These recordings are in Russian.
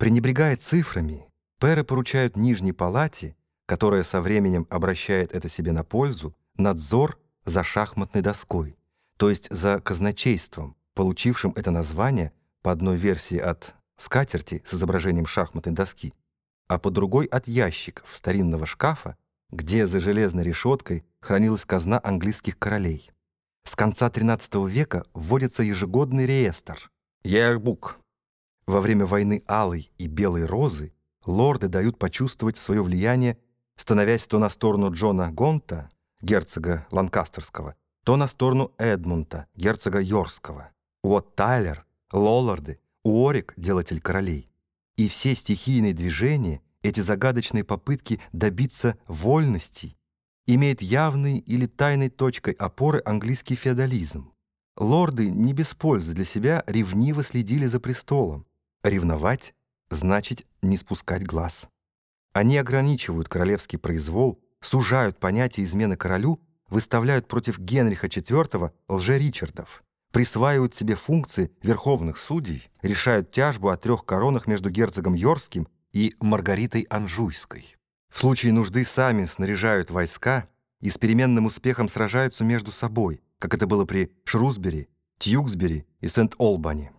Пренебрегая цифрами, пэры поручают Нижней Палате, которая со временем обращает это себе на пользу, надзор за шахматной доской, то есть за казначейством, получившим это название по одной версии от скатерти с изображением шахматной доски, а по другой от ящиков старинного шкафа, где за железной решеткой хранилась казна английских королей. С конца XIII века вводится ежегодный реестр «Yearbook». Во время войны Алой и Белой Розы лорды дают почувствовать свое влияние, становясь то на сторону Джона Гонта, герцога Ланкастерского, то на сторону Эдмунта, герцога Йорского. Вот Тайлер, Лолларды, Уорик, делатель королей. И все стихийные движения, эти загадочные попытки добиться вольностей, имеет явной или тайной точкой опоры английский феодализм. Лорды не без пользы для себя ревниво следили за престолом. Ревновать значит не спускать глаз. Они ограничивают королевский произвол, сужают понятие измены королю, выставляют против Генриха IV лже-Ричардов, присваивают себе функции верховных судей, решают тяжбу о трех коронах между герцогом Йорским и Маргаритой Анжуйской. В случае нужды сами снаряжают войска и с переменным успехом сражаются между собой, как это было при Шрусбери, Тьюксбери и Сент-Олбани.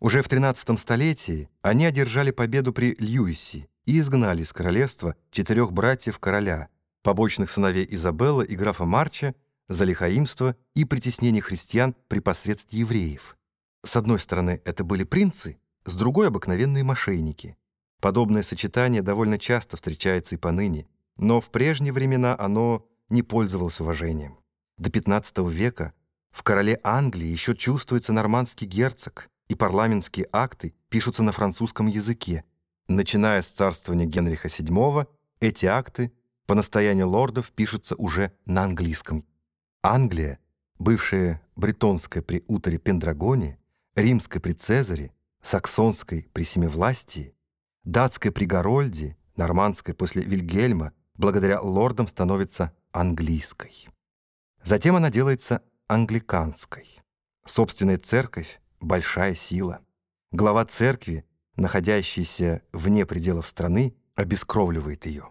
Уже в XIII столетии они одержали победу при Льюисе и изгнали из королевства четырех братьев короля, побочных сыновей Изабеллы и графа Марча, за лихаимство и притеснение христиан при посредстве евреев. С одной стороны, это были принцы, с другой — обыкновенные мошенники. Подобное сочетание довольно часто встречается и поныне, но в прежние времена оно не пользовалось уважением. До XV века в короле Англии еще чувствуется нормандский герцог, и парламентские акты пишутся на французском языке. Начиная с царствования Генриха VII, эти акты по настоянию лордов пишутся уже на английском. Англия, бывшая бретонская при Утере Пендрагоне, римская при Цезаре, саксонской при Семивластии, датской при Гарольде, нормандской после Вильгельма, благодаря лордам становится английской. Затем она делается англиканской. Собственная церковь — большая сила. Глава церкви, находящийся вне пределов страны, обескровливает ее.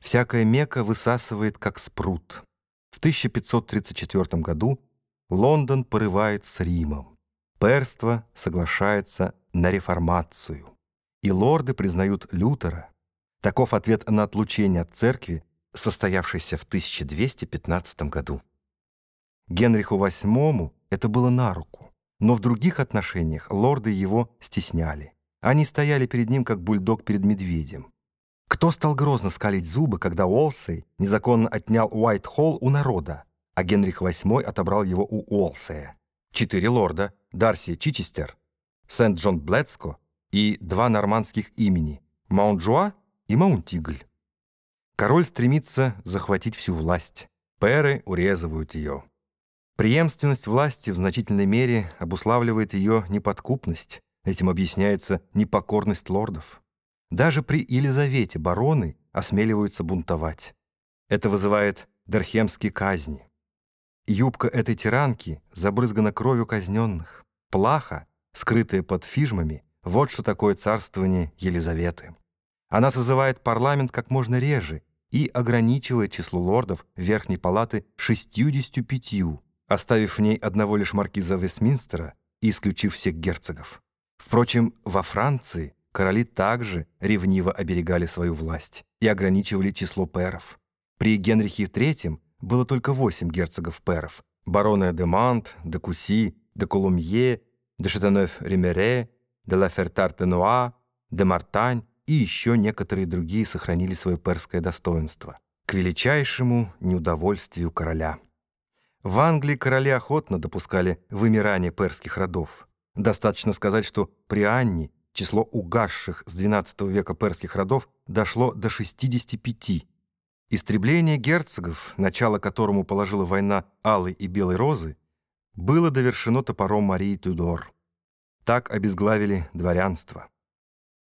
Всякая мека высасывает, как спрут. В 1534 году Лондон порывает с Римом. Перство соглашается на реформацию. И лорды признают Лютера. Таков ответ на отлучение от церкви, состоявшийся в 1215 году. Генриху VIII это было на руку, но в других отношениях лорды его стесняли. Они стояли перед ним, как бульдог перед медведем. Кто стал грозно скалить зубы, когда Уолсей незаконно отнял Уайт-Холл у народа, а Генрих VIII отобрал его у Уолсея? Четыре лорда — Дарси Чичестер, Сент-Джон Блэдско и два нормандских имени — Маунт-Жуа и Маунтигль. Король стремится захватить всю власть. Пэры урезывают ее. Преемственность власти в значительной мере обуславливает ее неподкупность. Этим объясняется непокорность лордов. Даже при Елизавете бароны осмеливаются бунтовать. Это вызывает дархемские казни. Юбка этой тиранки забрызгана кровью казненных. Плаха, скрытая под фижмами, вот что такое царствование Елизаветы. Она созывает парламент как можно реже и ограничивает число лордов Верхней Палаты 65, оставив в ней одного лишь маркиза Вестминстера и исключив всех герцогов. Впрочем, во Франции короли также ревниво оберегали свою власть и ограничивали число пэров. При Генрихе III было только восемь герцогов-пэров — бароны де Мант, де Куси, де Колумье, де Шатенёв-Ремере, де ла Фертар-де-Нуа, де Мартань и еще некоторые другие сохранили свое перское достоинство, к величайшему неудовольствию короля. В Англии короли охотно допускали вымирание перских родов. Достаточно сказать, что при Анне число угасших с XII века перских родов дошло до 65. Истребление герцогов, начало которому положила война Алой и Белой Розы, было довершено топором Марии Тюдор. Так обезглавили дворянство.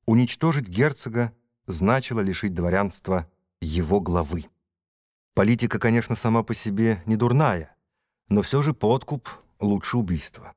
Уничтожить герцога значило лишить дворянства его главы. Политика, конечно, сама по себе не дурная, но все же подкуп лучше убийства.